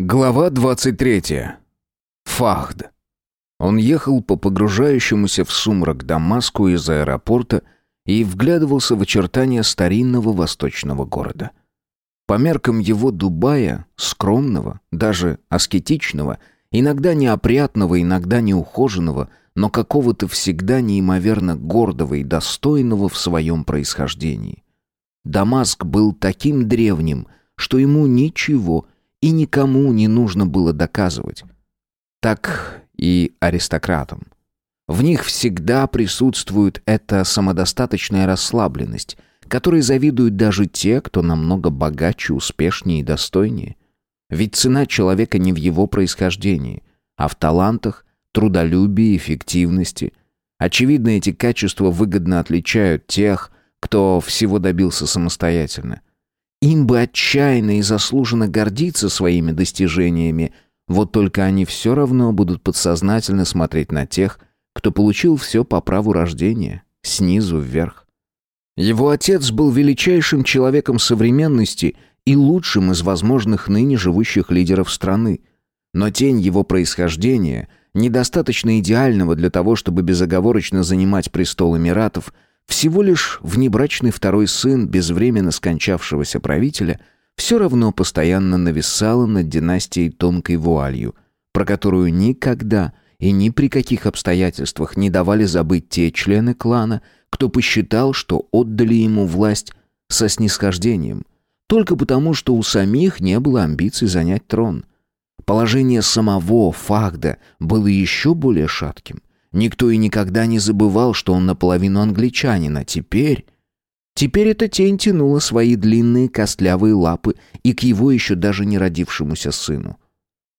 Глава 23. Фахд. Он ехал по погружающемуся в сумрак Дамаску из аэропорта и вглядывался в очертания старинного восточного города. По меркам его Дубая, скромного, даже аскетичного, иногда неопрятного, иногда неухоженного, но какого-то всегда неимоверно гордого и достойного в своем происхождении. Дамаск был таким древним, что ему ничего не и никому не нужно было доказывать. Так и аристократам. В них всегда присутствует эта самодостаточная расслабленность, которой завидуют даже те, кто намного богаче, успешнее и достойнее. Ведь цена человека не в его происхождении, а в талантах, трудолюбии, эффективности. Очевидно, эти качества выгодно отличают тех, кто всего добился самостоятельно. Им бы отчаянно и заслуженно гордиться своими достижениями, вот только они все равно будут подсознательно смотреть на тех, кто получил все по праву рождения, снизу вверх. Его отец был величайшим человеком современности и лучшим из возможных ныне живущих лидеров страны. Но тень его происхождения, недостаточно идеального для того, чтобы безоговорочно занимать престол Эмиратов – всего лишь внебрачный второй сын безвременно скончавшегося правителя все равно постоянно нависала над династией тонкой вуалью, про которую никогда и ни при каких обстоятельствах не давали забыть те члены клана, кто посчитал, что отдали ему власть со снисхождением, только потому, что у самих не было амбиций занять трон. Положение самого Фахда было еще более шатким. Никто и никогда не забывал, что он наполовину англичанин, а теперь... Теперь эта тень тянула свои длинные костлявые лапы и к его еще даже не родившемуся сыну.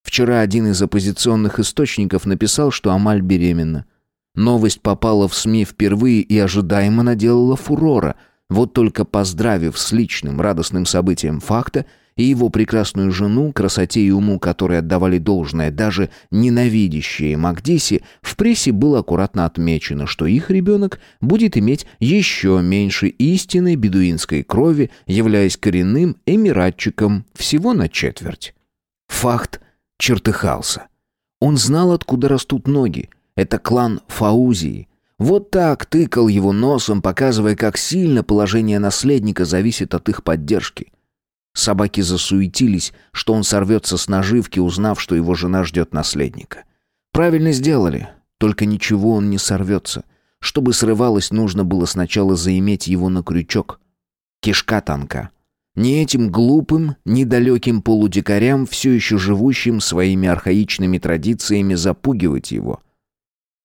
Вчера один из оппозиционных источников написал, что Амаль беременна. Новость попала в СМИ впервые и ожидаемо наделала фурора. Вот только поздравив с личным радостным событием факта, и его прекрасную жену, красоте и уму которой отдавали должное даже ненавидящие Макдиси, в прессе было аккуратно отмечено, что их ребенок будет иметь еще меньше истинной бедуинской крови, являясь коренным эмиратчиком всего на четверть. Факт чертыхался. Он знал, откуда растут ноги. Это клан Фаузии. Вот так тыкал его носом, показывая, как сильно положение наследника зависит от их поддержки. Собаки засуетились, что он сорвется с наживки, узнав, что его жена ждет наследника. Правильно сделали, только ничего он не сорвется. Чтобы срывалось, нужно было сначала заиметь его на крючок. Кишка танка. Не этим глупым, недалеким полудикарям, все еще живущим своими архаичными традициями, запугивать его.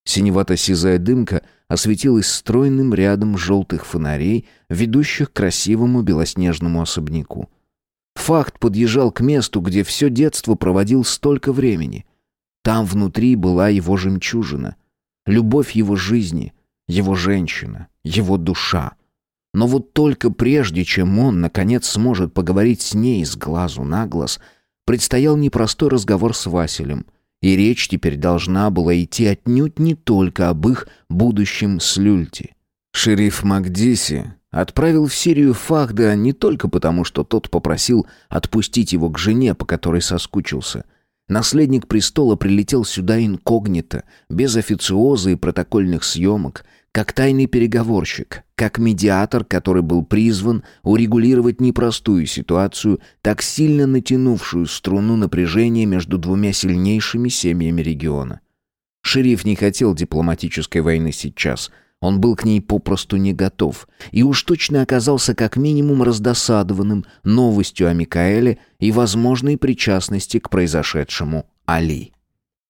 Синевато-сизая дымка осветилась стройным рядом желтых фонарей, ведущих к красивому белоснежному особняку. Факт подъезжал к месту, где все детство проводил столько времени. Там внутри была его жемчужина, любовь его жизни, его женщина, его душа. Но вот только прежде, чем он, наконец, сможет поговорить с ней с глазу на глаз, предстоял непростой разговор с Василем, и речь теперь должна была идти отнюдь не только об их будущем с Люльти. Шериф Макдиси Отправил в Сирию Фахда не только потому, что тот попросил отпустить его к жене, по которой соскучился. Наследник престола прилетел сюда инкогнито, без официоза и протокольных съемок, как тайный переговорщик, как медиатор, который был призван урегулировать непростую ситуацию, так сильно натянувшую струну напряжения между двумя сильнейшими семьями региона. Шериф не хотел дипломатической войны сейчас – он был к ней попросту не готов и уж точно оказался как минимум раздосадованным новостью о Микаэле и возможной причастности к произошедшему Али.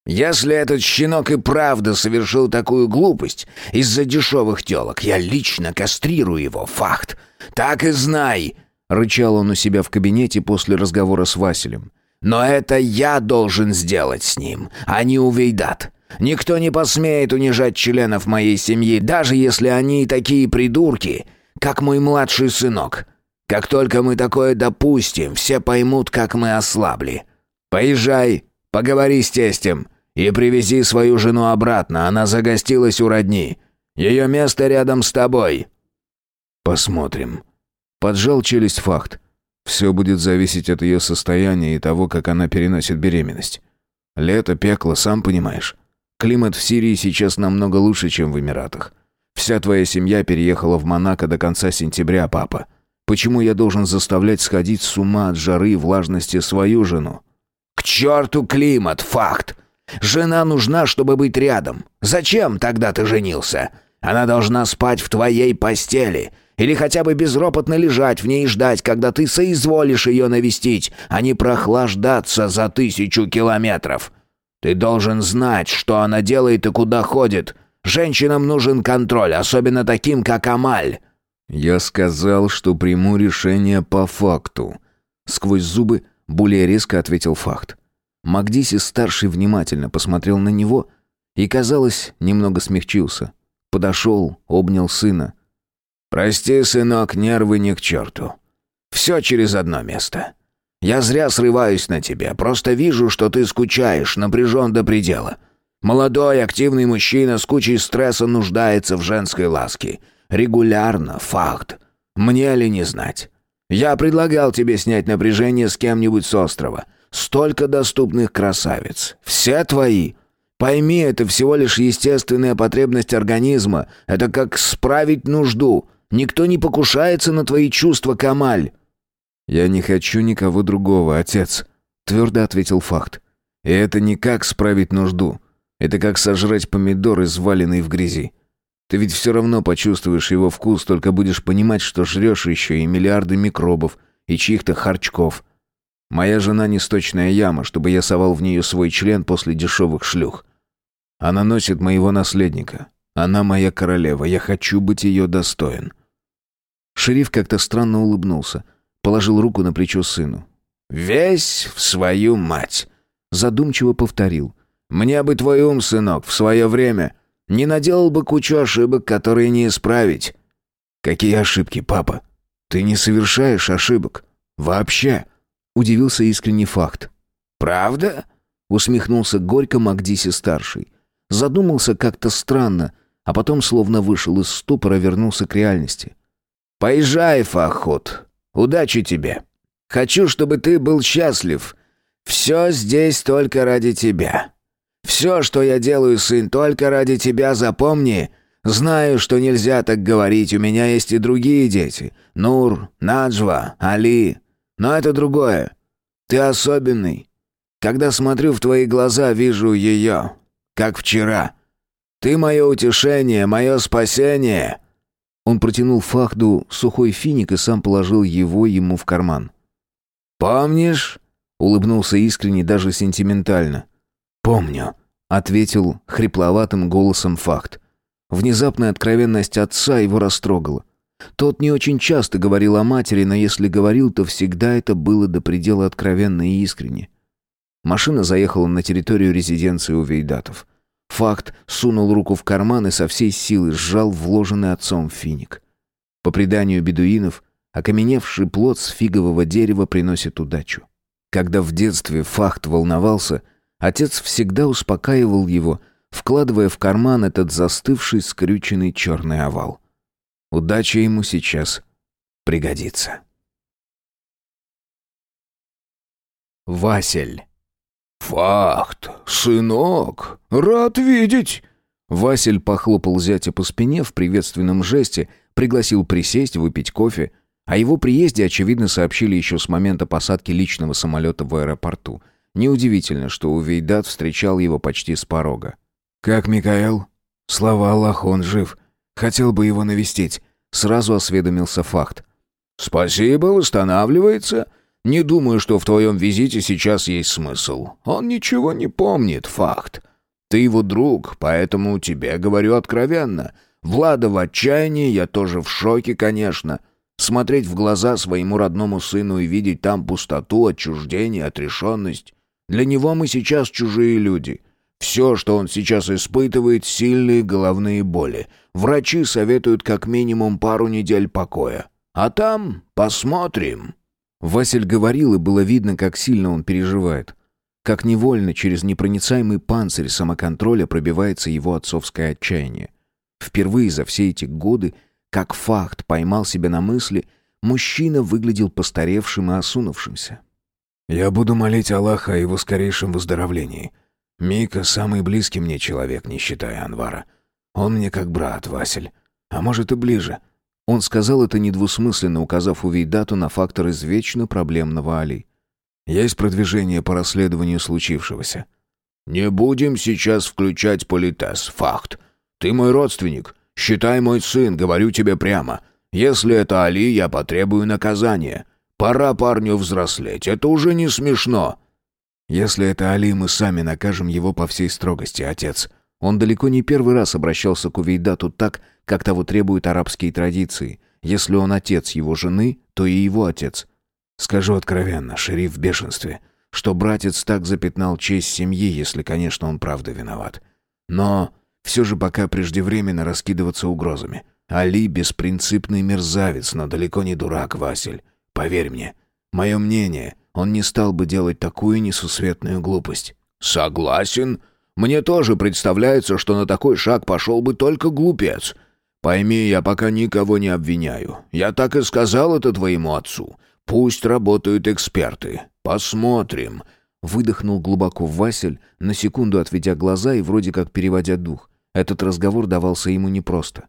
«Если этот щенок и правда совершил такую глупость из-за дешевых телок, я лично кастрирую его, факт. Так и знай!» — рычал он у себя в кабинете после разговора с Василем. «Но это я должен сделать с ним, а не Увейдат. Никто не посмеет унижать членов моей семьи, даже если они такие придурки, как мой младший сынок. Как только мы такое допустим, все поймут, как мы ослабли. Поезжай, поговори с тестем и привези свою жену обратно, она загостилась у родни. Ее место рядом с тобой». «Посмотрим». Поджал челюсть факт. Все будет зависеть от ее состояния и того, как она переносит беременность. Лето, пекло, сам понимаешь. Климат в Сирии сейчас намного лучше, чем в Эмиратах. Вся твоя семья переехала в Монако до конца сентября, папа. Почему я должен заставлять сходить с ума от жары и влажности свою жену? К черту климат, факт. Жена нужна, чтобы быть рядом. Зачем тогда ты женился? Она должна спать в твоей постели. Или хотя бы безропотно лежать в ней и ждать, когда ты соизволишь ее навестить, а не прохлаждаться за тысячу километров. Ты должен знать, что она делает и куда ходит. Женщинам нужен контроль, особенно таким, как Амаль». «Я сказал, что приму решение по факту». Сквозь зубы более резко ответил факт. Магдиси-старший внимательно посмотрел на него и, казалось, немного смягчился. Подошел, обнял сына. «Прости, сынок, нервы не к черту. Все через одно место. Я зря срываюсь на тебя, просто вижу, что ты скучаешь, напряжен до предела. Молодой, активный мужчина с кучей стресса нуждается в женской ласке. Регулярно, факт. Мне ли не знать? Я предлагал тебе снять напряжение с кем-нибудь с острова. Столько доступных красавиц. Все твои. Пойми, это всего лишь естественная потребность организма. Это как справить нужду. Никто не покушается на твои чувства, Камаль». «Я не хочу никого другого, отец», — твердо ответил Факт. «И это не как справить нужду. Это как сожрать помидор, изваленный в грязи. Ты ведь все равно почувствуешь его вкус, только будешь понимать, что жрешь еще и миллиарды микробов, и чьих-то харчков. Моя жена не сточная яма, чтобы я совал в нее свой член после дешевых шлюх. Она носит моего наследника. Она моя королева, я хочу быть ее достоин». Шериф как-то странно улыбнулся, положил руку на плечо сыну. «Весь в свою мать!» Задумчиво повторил. «Мне бы твой ум, сынок, в свое время. Не наделал бы кучу ошибок, которые не исправить». «Какие ошибки, папа? Ты не совершаешь ошибок. Вообще!» Удивился искренний факт. «Правда?» Усмехнулся горько Магдиси-старший. Задумался как-то странно, а потом словно вышел из ступора, вернулся к реальности. Поезжай, Фахот. Удачи тебе. Хочу, чтобы ты был счастлив. Все здесь только ради тебя. Все, что я делаю, сын, только ради тебя, запомни. Знаю, что нельзя так говорить, у меня есть и другие дети. Нур, Наджва, Али. Но это другое. Ты особенный. Когда смотрю в твои глаза, вижу ее, как вчера. Ты мое утешение, мое спасение. Он протянул Фахду сухой финик и сам положил его ему в карман. «Помнишь?» — улыбнулся искренне, даже сентиментально. «Помню», — ответил хрипловатым голосом Фахд. Внезапная откровенность отца его растрогала. Тот не очень часто говорил о матери, но если говорил, то всегда это было до предела откровенно и искренне. Машина заехала на территорию резиденции у Вейдатов. Факт сунул руку в карман и со всей силы сжал вложенный отцом финик. По преданию бедуинов, окаменевший плод с фигового дерева приносит удачу. Когда в детстве Фахт волновался, отец всегда успокаивал его, вкладывая в карман этот застывший скрюченный черный овал. Удача ему сейчас пригодится. Васель «Факт, сынок, рад видеть!» Василь похлопал зятя по спине в приветственном жесте, пригласил присесть, выпить кофе. О его приезде, очевидно, сообщили еще с момента посадки личного самолета в аэропорту. Неудивительно, что Увейдат встречал его почти с порога. «Как Микаэл?» «Слава Аллаху, он жив. Хотел бы его навестить». Сразу осведомился Факт. «Спасибо, восстанавливается. Не думаю, что в твоем визите сейчас есть смысл. Он ничего не помнит, факт. Ты его друг, поэтому тебе говорю откровенно. Влада в отчаянии, я тоже в шоке, конечно. Смотреть в глаза своему родному сыну и видеть там пустоту, отчуждение, отрешенность. Для него мы сейчас чужие люди. Все, что он сейчас испытывает, сильные головные боли. Врачи советуют как минимум пару недель покоя. А там посмотрим». Василь говорил, и было видно, как сильно он переживает. Как невольно через непроницаемый панцирь самоконтроля пробивается его отцовское отчаяние. Впервые за все эти годы, как факт, поймал себя на мысли, Мужчина выглядел постаревшим и осунувшимся. «Я буду молить Аллаха о его скорейшем выздоровлении. Мика — самый близкий мне человек, не считая Анвара. Он мне как брат, Василь. А может и ближе». Он сказал это недвусмысленно, указав Увейдату на фактор извечно проблемного Али. «Есть продвижение по расследованию случившегося?» «Не будем сейчас включать политез, факт. Ты мой родственник. Считай мой сын, говорю тебе прямо. Если это Али, я потребую наказания. Пора парню взрослеть, это уже не смешно». «Если это Али, мы сами накажем его по всей строгости, отец». Он далеко не первый раз обращался к Увейдату так, как того требуют арабские традиции. Если он отец его жены, то и его отец. Скажу откровенно, шериф в бешенстве, что братец так запятнал честь семьи, если, конечно, он правда виноват. Но все же пока преждевременно раскидываться угрозами. Али беспринципный мерзавец, но далеко не дурак, Василь. Поверь мне. Мое мнение, он не стал бы делать такую несусветную глупость. Согласен. Мне тоже представляется, что на такой шаг пошел бы только глупец. Пойми, я пока никого не обвиняю. Я так и сказал это твоему отцу. Пусть работают эксперты. Посмотрим. Выдохнул глубоко Василь, на секунду отведя глаза и вроде как переводя дух. Этот разговор давался ему непросто.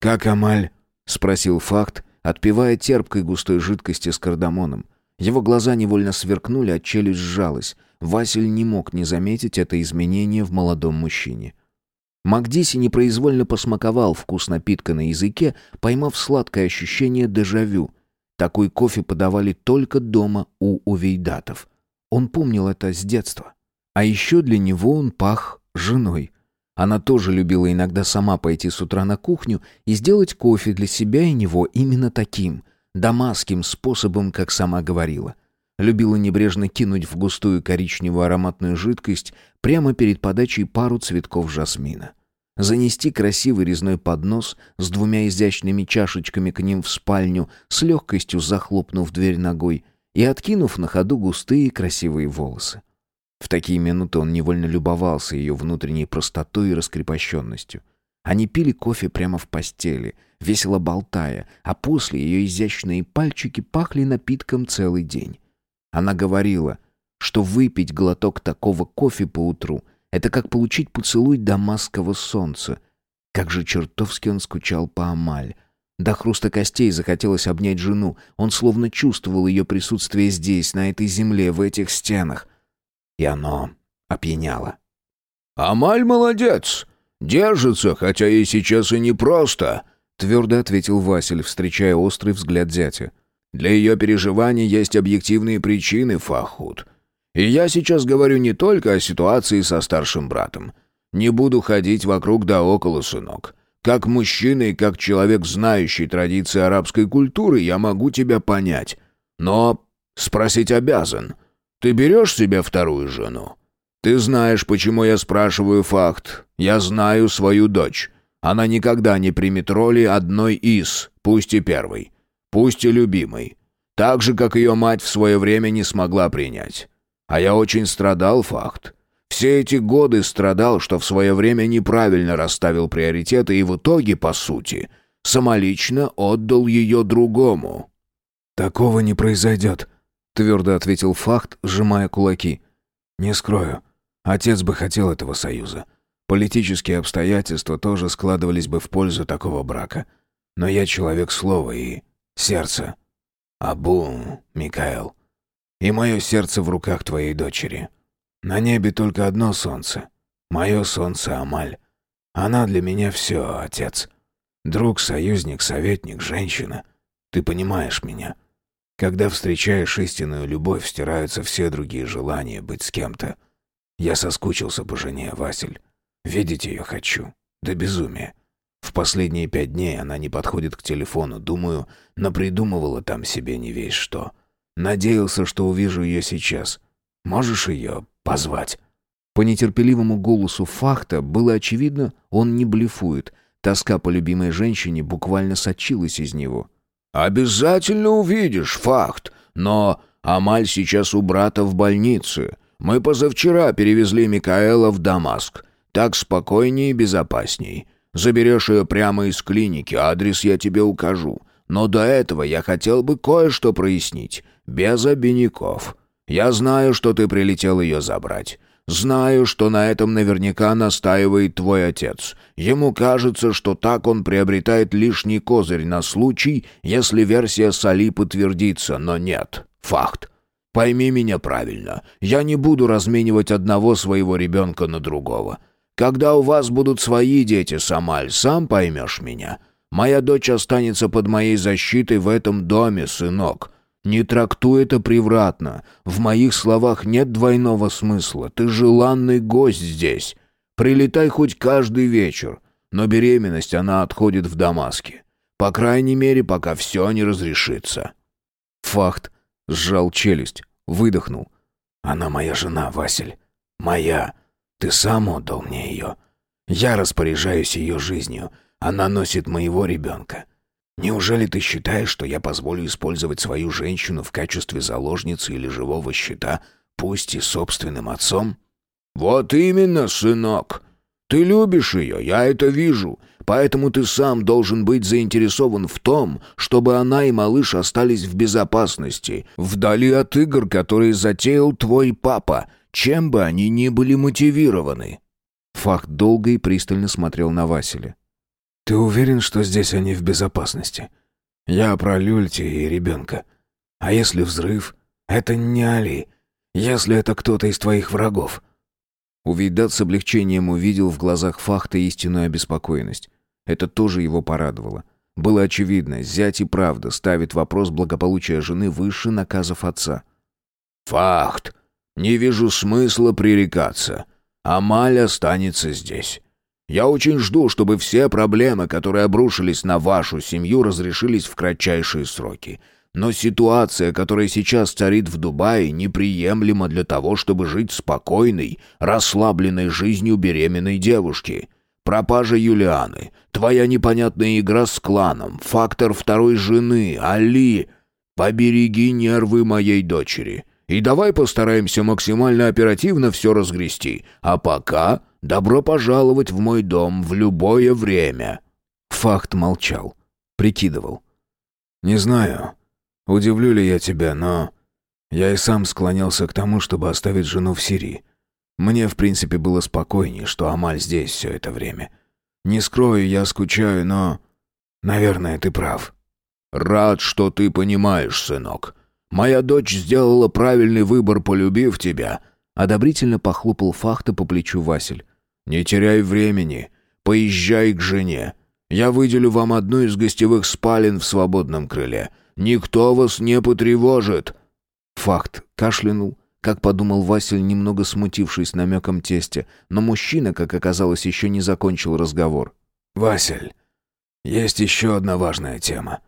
«Как Амаль?» — спросил Факт, отпивая терпкой густой жидкости с кардамоном. Его глаза невольно сверкнули, а челюсть сжалась. Василь не мог не заметить это изменение в молодом мужчине. Макдиси непроизвольно посмаковал вкус напитка на языке, поймав сладкое ощущение дежавю. Такой кофе подавали только дома у увейдатов. Он помнил это с детства. А еще для него он пах женой. Она тоже любила иногда сама пойти с утра на кухню и сделать кофе для себя и него именно таким, дамасским способом, как сама говорила. Любила небрежно кинуть в густую коричневую ароматную жидкость прямо перед подачей пару цветков жасмина. Занести красивый резной поднос с двумя изящными чашечками к ним в спальню, с легкостью захлопнув дверь ногой и откинув на ходу густые красивые волосы. В такие минуты он невольно любовался ее внутренней простотой и раскрепощенностью. Они пили кофе прямо в постели, весело болтая, а после ее изящные пальчики пахли напитком целый день. Она говорила, что выпить глоток такого кофе по утру — это как получить поцелуй дамасского солнца. Как же чертовски он скучал по Амаль. До хруста костей захотелось обнять жену. Он словно чувствовал ее присутствие здесь, на этой земле, в этих стенах и оно опьяняло. «Амаль молодец! Держится, хотя и сейчас и непросто», — твердо ответил Василь, встречая острый взгляд зятя. «Для ее переживаний есть объективные причины, Фахуд. И я сейчас говорю не только о ситуации со старшим братом. Не буду ходить вокруг да около, сынок. Как мужчина и как человек, знающий традиции арабской культуры, я могу тебя понять. Но спросить обязан». Ты берешь себе вторую жену? Ты знаешь, почему я спрашиваю факт. Я знаю свою дочь. Она никогда не примет роли одной из, пусть и первой, пусть и любимой. Так же, как ее мать в свое время не смогла принять. А я очень страдал, факт. Все эти годы страдал, что в свое время неправильно расставил приоритеты и в итоге, по сути, самолично отдал ее другому. «Такого не произойдет», твердо ответил Фахт, сжимая кулаки. «Не скрою. Отец бы хотел этого союза. Политические обстоятельства тоже складывались бы в пользу такого брака. Но я человек слова и сердца. Абу, Микаэл. И мое сердце в руках твоей дочери. На небе только одно солнце. Мое солнце Амаль. Она для меня все, отец. Друг, союзник, советник, женщина. Ты понимаешь меня?» Когда встречаешь истинную любовь, стираются все другие желания быть с кем-то. Я соскучился по жене, Василь. Видеть ее хочу. До безумия. В последние пять дней она не подходит к телефону. Думаю, напридумывала там себе не весь что. Надеялся, что увижу ее сейчас. Можешь ее позвать?» По нетерпеливому голосу Фахта было очевидно, он не блефует. Тоска по любимой женщине буквально сочилась из него. «Обязательно увидишь, факт. Но Амаль сейчас у брата в больнице. Мы позавчера перевезли Микаэла в Дамаск. Так спокойнее и безопасней. Заберешь ее прямо из клиники, адрес я тебе укажу. Но до этого я хотел бы кое-что прояснить, без обиняков. Я знаю, что ты прилетел ее забрать. Знаю, что на этом наверняка настаивает твой отец. Ему кажется, что так он приобретает лишний козырь на случай, если версия Сали подтвердится, но нет. Факт. Пойми меня правильно. Я не буду разменивать одного своего ребенка на другого. Когда у вас будут свои дети, Самаль, сам поймешь меня. Моя дочь останется под моей защитой в этом доме, сынок. Не трактуй это превратно. В моих словах нет двойного смысла. Ты желанный гость здесь. Прилетай хоть каждый вечер. Но беременность она отходит в Дамаске. По крайней мере, пока все не разрешится». Фахт сжал челюсть, выдохнул. «Она моя жена, Василь. Моя. Ты сам отдал мне ее. Я распоряжаюсь ее жизнью. Она носит моего ребенка. Неужели ты считаешь, что я позволю использовать свою женщину в качестве заложницы или живого щита, пусть и собственным отцом? Вот именно, сынок. Ты любишь ее, я это вижу. Поэтому ты сам должен быть заинтересован в том, чтобы она и малыш остались в безопасности, вдали от игр, которые затеял твой папа, чем бы они ни были мотивированы. Фахт долго и пристально смотрел на Василя. «Ты уверен, что здесь они в безопасности? Я про Люльти и ребенка. А если взрыв? Это не Али. Если это кто-то из твоих врагов?» Увидат с облегчением увидел в глазах Фахта истинную обеспокоенность. Это тоже его порадовало. Было очевидно, зять и правда ставит вопрос благополучия жены выше наказов отца. «Фахт! Не вижу смысла пререкаться. Амаль останется здесь. Я очень жду, чтобы все проблемы, которые обрушились на вашу семью, разрешились в кратчайшие сроки. Но ситуация, которая сейчас царит в Дубае, неприемлема для того, чтобы жить спокойной, расслабленной жизнью беременной девушки. Пропажа Юлианы, твоя непонятная игра с кланом, фактор второй жены, Али. Побереги нервы моей дочери. И давай постараемся максимально оперативно все разгрести. А пока Добро пожаловать в мой дом в любое время». Фахт молчал, прикидывал. «Не знаю, удивлю ли я тебя, но я и сам склонялся к тому, чтобы оставить жену в Сирии. Мне, в принципе, было спокойнее, что Амаль здесь все это время. Не скрою, я скучаю, но... Наверное, ты прав». «Рад, что ты понимаешь, сынок. Моя дочь сделала правильный выбор, полюбив тебя». Одобрительно похлопал Фахта по плечу Василь. «Не теряй времени. Поезжай к жене. Я выделю вам одну из гостевых спален в свободном крыле. Никто вас не потревожит». Факт кашлянул, как подумал Василь, немного смутившись намеком тестя, но мужчина, как оказалось, еще не закончил разговор. «Василь, есть еще одна важная тема.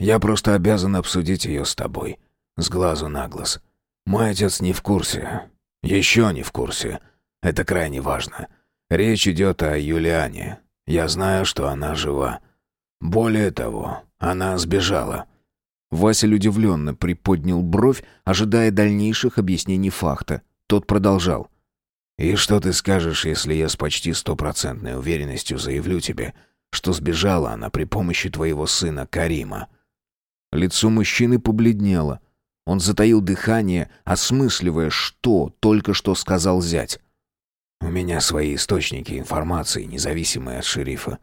Я просто обязан обсудить ее с тобой. С глазу на глаз. Мой отец не в курсе. Еще не в курсе. Это крайне важно. Речь идет о Юлиане. Я знаю, что она жива. Более того, она сбежала». Василь удивленно приподнял бровь, ожидая дальнейших объяснений факта. Тот продолжал. «И что ты скажешь, если я с почти стопроцентной уверенностью заявлю тебе, что сбежала она при помощи твоего сына Карима?» Лицо мужчины побледнело. Он затаил дыхание, осмысливая, что только что сказал зять. У меня свои источники информации, независимые от шерифа.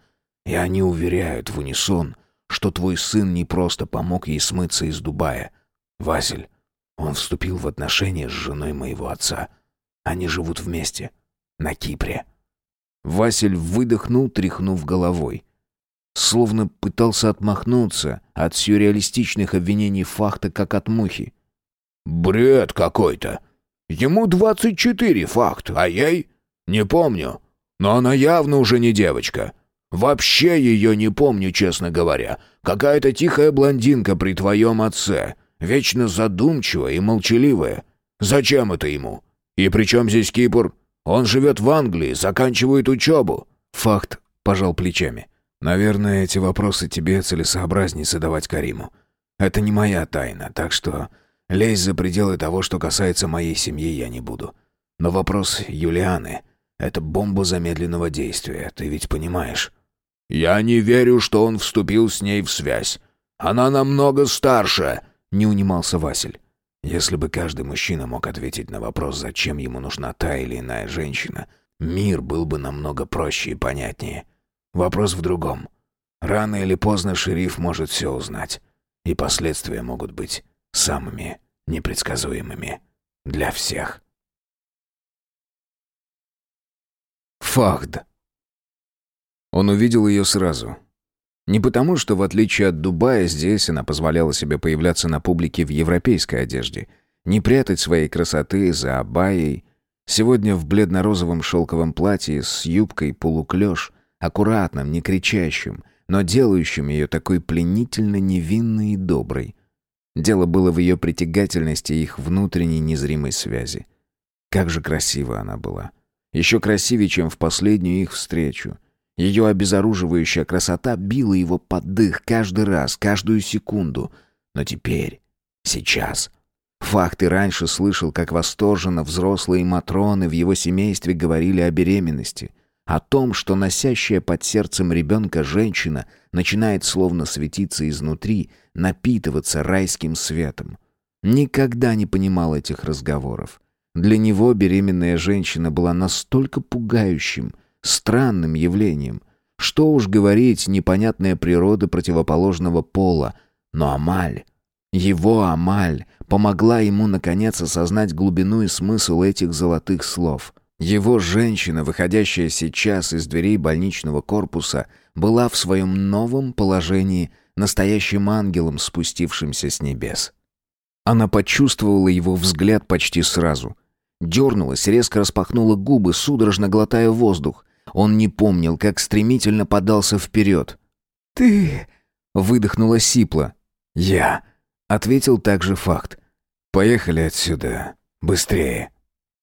И они уверяют в унисон, что твой сын не просто помог ей смыться из Дубая. Василь, он вступил в отношения с женой моего отца. Они живут вместе. На Кипре. Василь выдохнул, тряхнув головой. Словно пытался отмахнуться от сюрреалистичных обвинений Фахта, как от мухи. «Бред какой-то! Ему двадцать четыре, Фахт, а ей «Не помню. Но она явно уже не девочка. Вообще ее не помню, честно говоря. Какая-то тихая блондинка при твоем отце. Вечно задумчивая и молчаливая. Зачем это ему? И при чем здесь Кипр? Он живет в Англии, заканчивает учебу». Факт пожал плечами. «Наверное, эти вопросы тебе целесообразнее задавать Кариму. Это не моя тайна, так что лезть за пределы того, что касается моей семьи, я не буду. Но вопрос Юлианы это бомба замедленного действия, ты ведь понимаешь?» «Я не верю, что он вступил с ней в связь. Она намного старше!» — не унимался Василь. Если бы каждый мужчина мог ответить на вопрос, зачем ему нужна та или иная женщина, мир был бы намного проще и понятнее. Вопрос в другом. Рано или поздно шериф может все узнать, и последствия могут быть самыми непредсказуемыми для всех. Фахд. Он увидел ее сразу. Не потому, что, в отличие от Дубая, здесь она позволяла себе появляться на публике в европейской одежде, не прятать своей красоты за абайей. Сегодня в бледно-розовом шелковом платье с юбкой полуклеш, аккуратным, не кричащим, но делающим ее такой пленительно невинной и доброй. Дело было в ее притягательности и их внутренней незримой связи. Как же красива она была. Еще красивее, чем в последнюю их встречу. Ее обезоруживающая красота била его под дых каждый раз, каждую секунду. Но теперь, сейчас... Факт и раньше слышал, как восторженно взрослые матроны в его семействе говорили о беременности, о том, что носящая под сердцем ребенка женщина начинает словно светиться изнутри, напитываться райским светом. Никогда не понимал этих разговоров. Для него беременная женщина была настолько пугающим, странным явлением. Что уж говорить, непонятная природа противоположного пола. Но Амаль, его Амаль, помогла ему наконец осознать глубину и смысл этих золотых слов. Его женщина, выходящая сейчас из дверей больничного корпуса, была в своем новом положении настоящим ангелом, спустившимся с небес. Она почувствовала его взгляд почти сразу — Дернулась, резко распахнула губы, судорожно глотая воздух. Он не помнил, как стремительно подался вперед. «Ты...» — выдохнула Сипла. «Я...» — ответил также факт. «Поехали отсюда. Быстрее».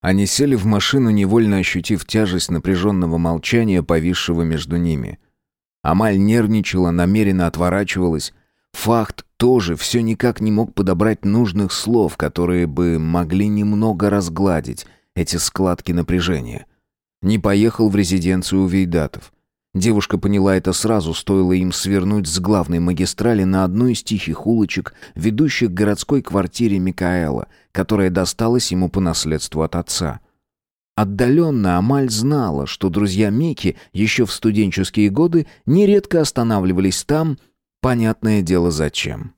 Они сели в машину, невольно ощутив тяжесть напряженного молчания, повисшего между ними. Амаль нервничала, намеренно отворачивалась. Факт тоже все никак не мог подобрать нужных слов, которые бы могли немного разгладить эти складки напряжения. Не поехал в резиденцию у Вейдатов. Девушка поняла это сразу, стоило им свернуть с главной магистрали на одну из тихих улочек, ведущих к городской квартире Микаэла, которая досталась ему по наследству от отца. Отдаленно Амаль знала, что друзья Мики еще в студенческие годы нередко останавливались там, Понятное дело, зачем.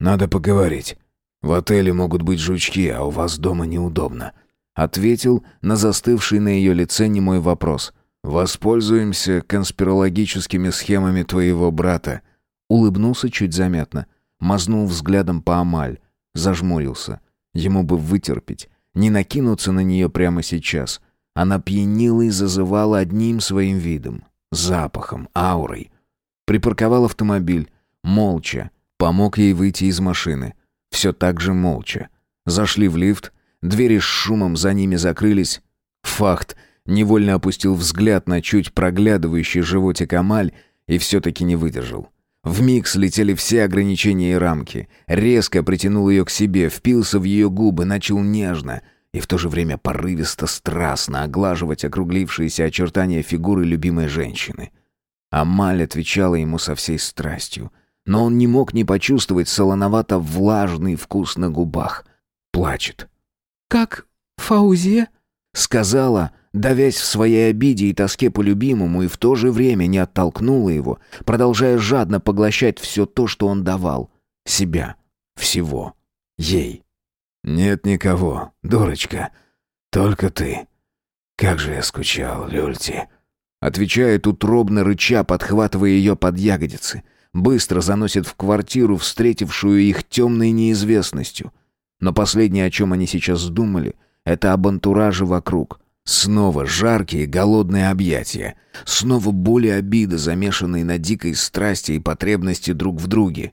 «Надо поговорить. В отеле могут быть жучки, а у вас дома неудобно», — ответил на застывший на ее лице немой вопрос. «Воспользуемся конспирологическими схемами твоего брата». Улыбнулся чуть заметно, мазнул взглядом по Амаль, зажмурился. Ему бы вытерпеть, не накинуться на нее прямо сейчас. Она пьянила и зазывала одним своим видом, запахом, аурой. Припарковал автомобиль, Молча. Помог ей выйти из машины. Все так же молча. Зашли в лифт. Двери с шумом за ними закрылись. Факт. Невольно опустил взгляд на чуть проглядывающий животик Амаль и все-таки не выдержал. В миг слетели все ограничения и рамки. Резко притянул ее к себе, впился в ее губы, начал нежно и в то же время порывисто страстно оглаживать округлившиеся очертания фигуры любимой женщины. Амаль отвечала ему со всей страстью — но он не мог не почувствовать солоновато-влажный вкус на губах. Плачет. «Как Фаузия?» — сказала, давясь в своей обиде и тоске по любимому, и в то же время не оттолкнула его, продолжая жадно поглощать все то, что он давал. Себя. Всего. Ей. «Нет никого, дурочка. Только ты. Как же я скучал, Люльти!» Отвечает утробно рыча, подхватывая ее под ягодицы — быстро заносит в квартиру, встретившую их темной неизвестностью. Но последнее, о чем они сейчас думали, это об антураже вокруг. Снова жаркие, голодные объятия. Снова боли и обиды, замешанные на дикой страсти и потребности друг в друге.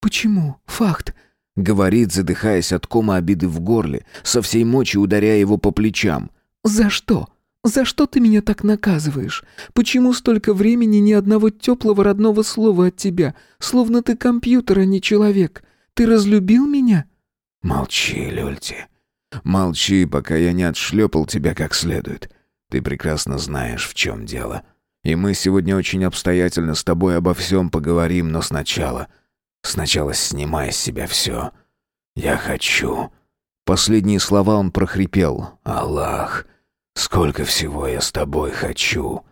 «Почему? Факт!» — говорит, задыхаясь от кома обиды в горле, со всей мочи ударяя его по плечам. «За что? «За что ты меня так наказываешь? Почему столько времени ни одного теплого родного слова от тебя? Словно ты компьютер, а не человек. Ты разлюбил меня?» «Молчи, Люльти. Молчи, пока я не отшлепал тебя как следует. Ты прекрасно знаешь, в чем дело. И мы сегодня очень обстоятельно с тобой обо всем поговорим, но сначала... Сначала снимай с себя все. Я хочу...» Последние слова он прохрипел. «Аллах, сколько всего я с тобой хочу!»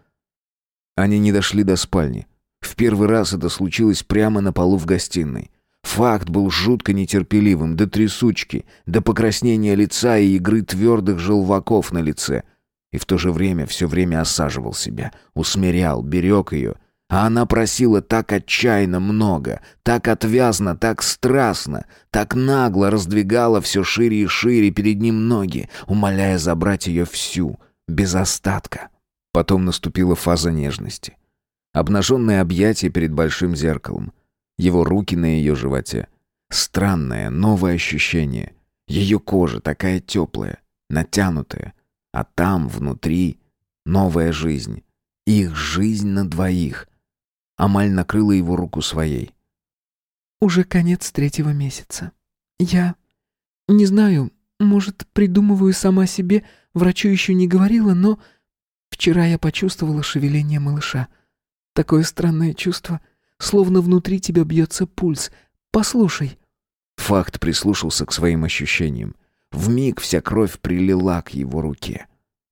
Они не дошли до спальни. В первый раз это случилось прямо на полу в гостиной. Факт был жутко нетерпеливым, до трясучки, до покраснения лица и игры твердых желваков на лице. И в то же время все время осаживал себя, усмирял, берег ее, а она просила так отчаянно много, так отвязно, так страстно, так нагло раздвигала все шире и шире перед ним ноги, умоляя забрать ее всю, без остатка. Потом наступила фаза нежности. Обнаженное объятие перед большим зеркалом. Его руки на ее животе. Странное, новое ощущение. Ее кожа такая теплая, натянутая. А там, внутри, новая жизнь. Их жизнь на двоих — Амаль накрыла его руку своей. «Уже конец третьего месяца. Я... не знаю, может, придумываю сама себе, врачу еще не говорила, но... Вчера я почувствовала шевеление малыша. Такое странное чувство, словно внутри тебя бьется пульс. Послушай». Факт прислушался к своим ощущениям. В миг вся кровь прилила к его руке.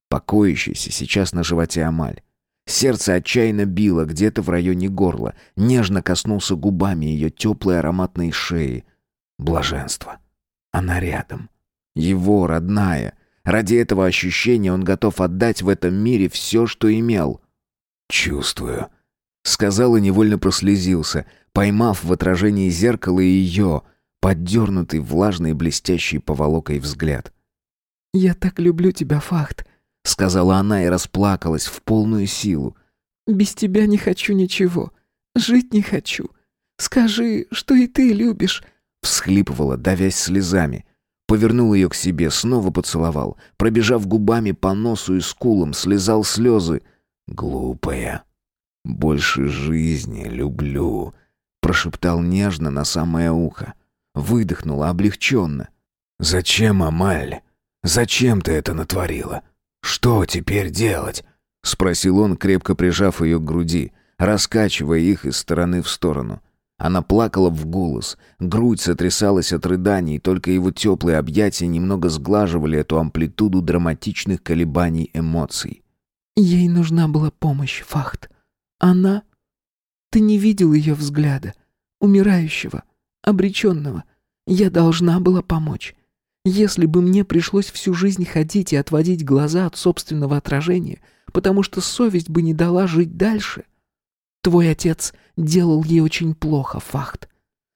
Покоящийся сейчас на животе Амаль. Сердце отчаянно било где-то в районе горла, нежно коснулся губами ее теплой ароматной шеи. Блаженство. Она рядом. Его, родная. Ради этого ощущения он готов отдать в этом мире все, что имел. «Чувствую», — сказал и невольно прослезился, поймав в отражении зеркала ее, поддернутый влажной блестящей поволокой взгляд. «Я так люблю тебя, Факт сказала она и расплакалась в полную силу. Без тебя не хочу ничего. Жить не хочу. Скажи, что и ты любишь, всхлипывала, давясь слезами. Повернул ее к себе, снова поцеловал, пробежав губами по носу и скулам, слезал слезы. Глупая. Больше жизни люблю, прошептал нежно на самое ухо. Выдохнула облегченно. Зачем, Амаль? Зачем ты это натворила? «Что теперь делать?» — спросил он, крепко прижав ее к груди, раскачивая их из стороны в сторону. Она плакала в голос, грудь сотрясалась от рыданий, только его теплые объятия немного сглаживали эту амплитуду драматичных колебаний эмоций. «Ей нужна была помощь, Фахт. Она... Ты не видел ее взгляда, умирающего, обреченного. Я должна была помочь. Если бы мне пришлось всю жизнь ходить и отводить глаза от собственного отражения, потому что совесть бы не дала жить дальше. Твой отец делал ей очень плохо, Фахт.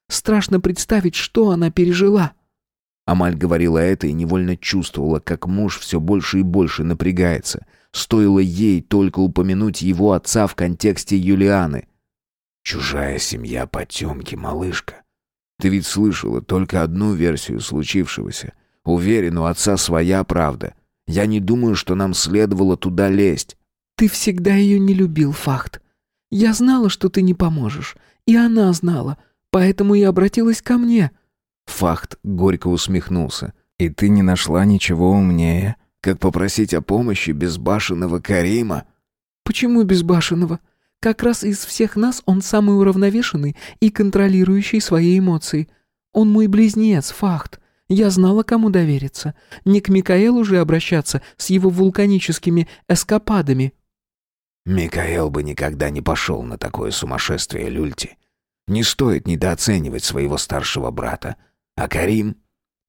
Страшно представить, что она пережила. Амаль говорила это и невольно чувствовала, как муж все больше и больше напрягается. Стоило ей только упомянуть его отца в контексте Юлианы. «Чужая семья потемки, малышка. Ты ведь слышала только одну версию случившегося. Уверен, у отца своя правда. Я не думаю, что нам следовало туда лезть. Ты всегда ее не любил, Фахт. Я знала, что ты не поможешь. И она знала. Поэтому и обратилась ко мне. Фахт горько усмехнулся. И ты не нашла ничего умнее, как попросить о помощи безбашенного Карима? Почему безбашенного? Как раз из всех нас он самый уравновешенный и контролирующий свои эмоции. Он мой близнец, факт. Я знала, кому довериться. Не к Микаэлу же обращаться с его вулканическими эскападами. Микаэл бы никогда не пошел на такое сумасшествие, Люльти. Не стоит недооценивать своего старшего брата. А Карим?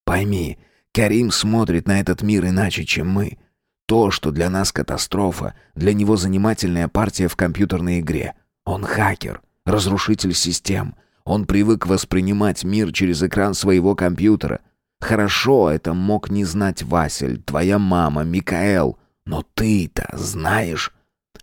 Пойми, Карим смотрит на этот мир иначе, чем мы. То, что для нас катастрофа, для него занимательная партия в компьютерной игре. Он хакер, разрушитель систем. Он привык воспринимать мир через экран своего компьютера. Хорошо, это мог не знать Василь, твоя мама, Микаэл. Но ты-то знаешь.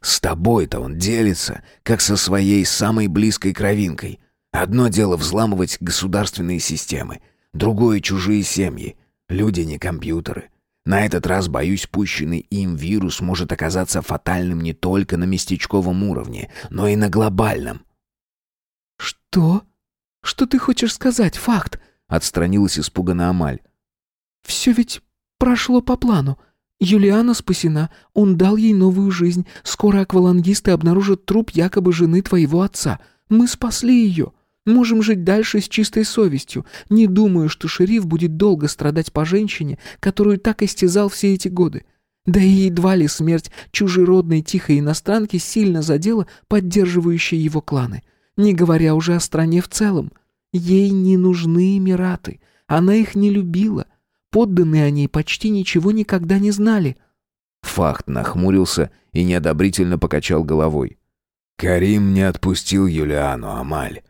С тобой-то он делится, как со своей самой близкой кровинкой. Одно дело взламывать государственные системы, другое — чужие семьи. Люди не компьютеры. На этот раз, боюсь, пущенный им вирус может оказаться фатальным не только на местечковом уровне, но и на глобальном. «Что? Что ты хочешь сказать, факт?» — отстранилась испуганно Амаль. «Все ведь прошло по плану. Юлиана спасена, он дал ей новую жизнь. Скоро аквалангисты обнаружат труп якобы жены твоего отца. Мы спасли ее. Можем жить дальше с чистой совестью. Не думаю, что шериф будет долго страдать по женщине, которую так истязал все эти годы. Да и едва ли смерть чужеродной тихой иностранки сильно задела поддерживающие его кланы. Не говоря уже о стране в целом. Ей не нужны эмираты. Она их не любила. Подданные о ней почти ничего никогда не знали. Фахт нахмурился и неодобрительно покачал головой. «Карим не отпустил Юлиану, Амаль.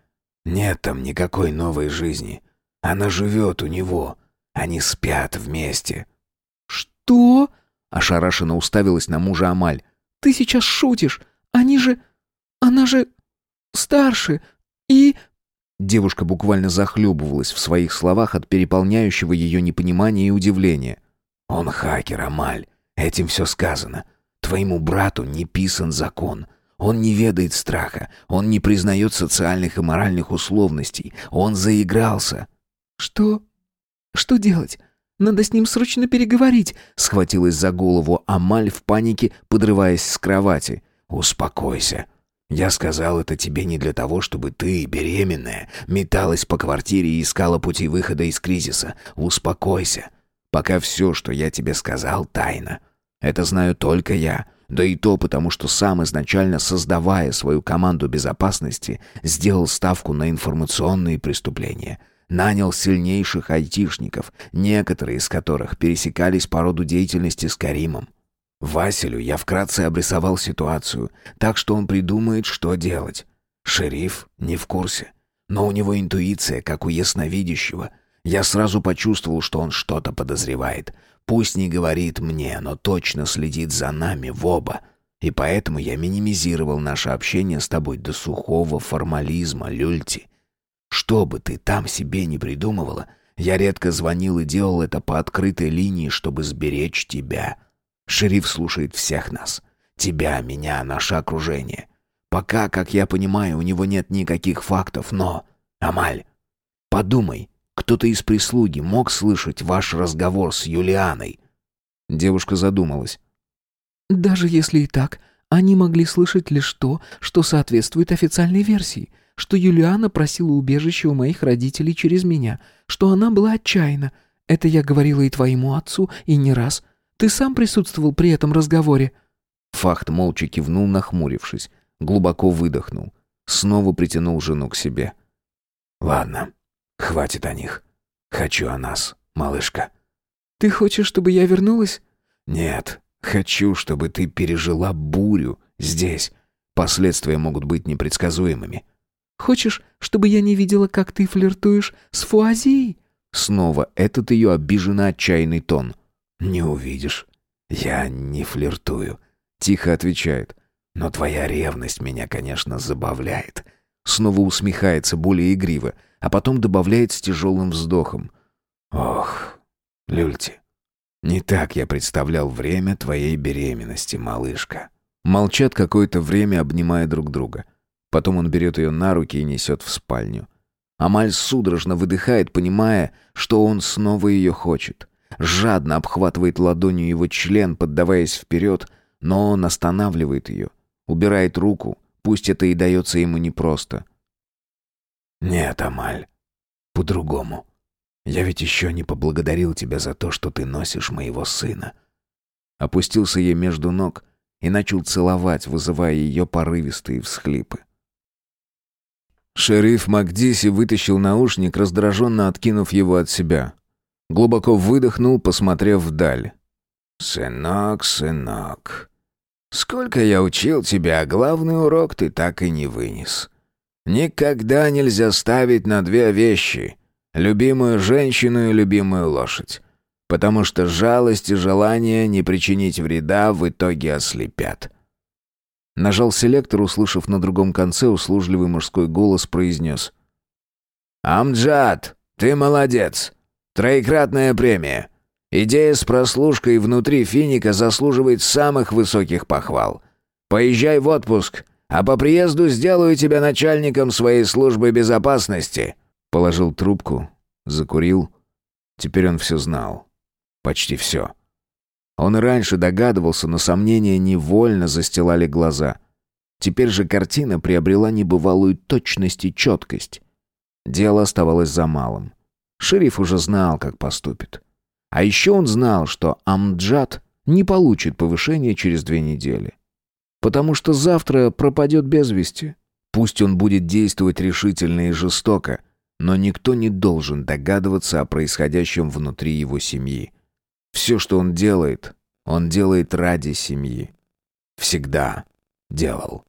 Нет там никакой новой жизни. Она живет у него. Они спят вместе». «Что?» — ошарашенно уставилась на мужа Амаль. «Ты сейчас шутишь. Они же... Она же... старше. И...» Девушка буквально захлебывалась в своих словах от переполняющего ее непонимания и удивления. «Он хакер, Амаль. Этим все сказано. Твоему брату не писан закон. Он не ведает страха. Он не признает социальных и моральных условностей. Он заигрался». «Что? Что делать? Надо с ним срочно переговорить», — схватилась за голову Амаль в панике, подрываясь с кровати. «Успокойся. Я сказал это тебе не для того, чтобы ты, беременная, металась по квартире и искала пути выхода из кризиса. Успокойся. Пока все, что я тебе сказал, тайна. Это знаю только я. Да и то потому, что сам изначально, создавая свою команду безопасности, сделал ставку на информационные преступления. Нанял сильнейших айтишников, некоторые из которых пересекались по роду деятельности с Каримом. Василю я вкратце обрисовал ситуацию, так что он придумает, что делать. Шериф не в курсе, но у него интуиция, как у ясновидящего — я сразу почувствовал, что он что-то подозревает. Пусть не говорит мне, но точно следит за нами в оба. И поэтому я минимизировал наше общение с тобой до сухого формализма, люльти. Что бы ты там себе не придумывала, я редко звонил и делал это по открытой линии, чтобы сберечь тебя. Шериф слушает всех нас. Тебя, меня, наше окружение. Пока, как я понимаю, у него нет никаких фактов, но... Амаль, подумай, кто-то из прислуги мог слышать ваш разговор с Юлианой?» Девушка задумалась. «Даже если и так, они могли слышать лишь то, что соответствует официальной версии, что Юлиана просила убежище у моих родителей через меня, что она была отчаянна. Это я говорила и твоему отцу, и не раз. Ты сам присутствовал при этом разговоре». Фахт молча кивнул, нахмурившись, глубоко выдохнул, снова притянул жену к себе. «Ладно, Хватит о них. Хочу о нас, малышка. Ты хочешь, чтобы я вернулась? Нет, хочу, чтобы ты пережила бурю здесь. Последствия могут быть непредсказуемыми. Хочешь, чтобы я не видела, как ты флиртуешь с Фуазией? Снова этот ее обиженно отчаянный тон. Не увидишь. Я не флиртую, тихо отвечает. Но твоя ревность меня, конечно, забавляет. Снова усмехается более игриво а потом добавляет с тяжелым вздохом. «Ох, Люльти, не так я представлял время твоей беременности, малышка». Молчат какое-то время, обнимая друг друга. Потом он берет ее на руки и несет в спальню. Амаль судорожно выдыхает, понимая, что он снова ее хочет. Жадно обхватывает ладонью его член, поддаваясь вперед, но он останавливает ее. Убирает руку, пусть это и дается ему непросто. «Нет, Амаль, по-другому. Я ведь еще не поблагодарил тебя за то, что ты носишь моего сына». Опустился ей между ног и начал целовать, вызывая ее порывистые всхлипы. Шериф Макдиси вытащил наушник, раздраженно откинув его от себя. Глубоко выдохнул, посмотрев вдаль. «Сынок, сынок, сколько я учил тебя, а главный урок ты так и не вынес. Никогда нельзя ставить на две вещи — любимую женщину и любимую лошадь, потому что жалость и желание не причинить вреда в итоге ослепят. Нажал селектор, услышав на другом конце услужливый мужской голос, произнес. «Амджад, ты молодец! Троекратная премия!» Идея с прослушкой внутри финика заслуживает самых высоких похвал. Поезжай в отпуск а по приезду сделаю тебя начальником своей службы безопасности». Положил трубку, закурил. Теперь он все знал. Почти все. Он и раньше догадывался, но сомнения невольно застилали глаза. Теперь же картина приобрела небывалую точность и четкость. Дело оставалось за малым. Шериф уже знал, как поступит. А еще он знал, что Амджад не получит повышения через две недели. Потому что завтра пропадет без вести. Пусть он будет действовать решительно и жестоко, но никто не должен догадываться о происходящем внутри его семьи. Все, что он делает, он делает ради семьи. Всегда делал.